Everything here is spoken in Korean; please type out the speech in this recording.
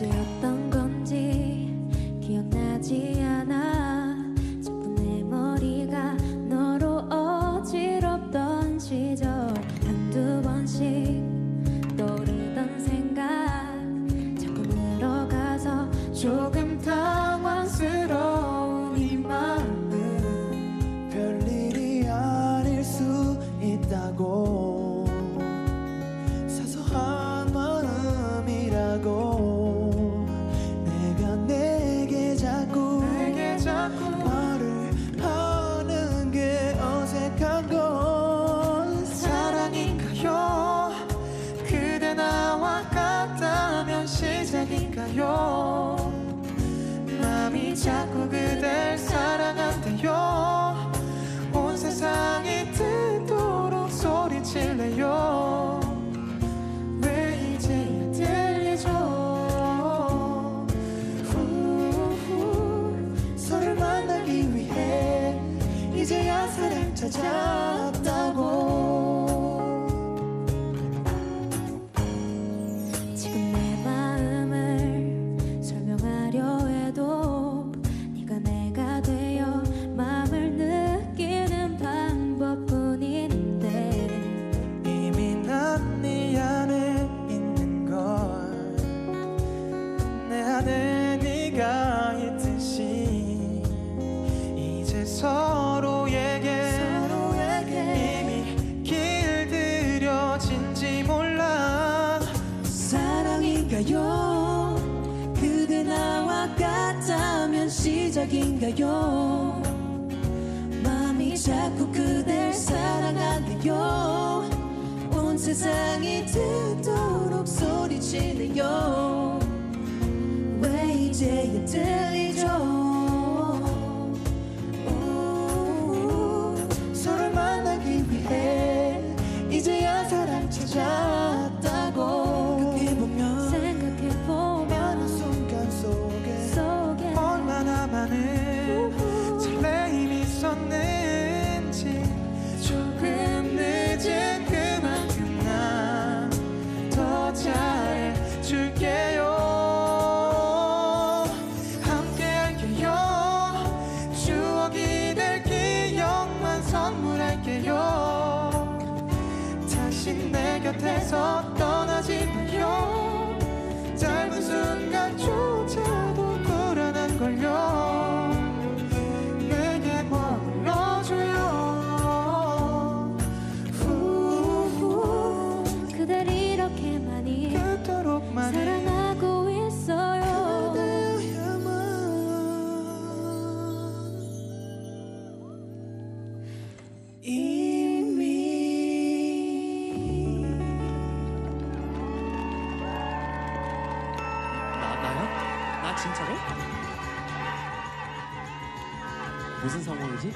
언제 어떤 건지 기억나지 않아. 자꾸 내 머리가 너로 어지럽던 시절 한두 번씩 떠오르던 생각 자꾸 늘어가서 조금 당황스러운 이 마음은 별일이 아닐 수 있다고 사소한 마음이라고 어딘가요. 마음이 자꾸 그댈 사랑한대요. 온 세상이 듣도록 소리질래요. 왜 이제야 들리죠? 후 서로 만나기 위해 이제야 사랑 찾아 시작인가요? 마음이 자꾸 그댈 사랑한대요. 온 세상이 듣도록 소리치네요. 왜 이제야 들리 곁에서 떠나지 마요. 나야? 나 진짜로? 무슨 상황이지?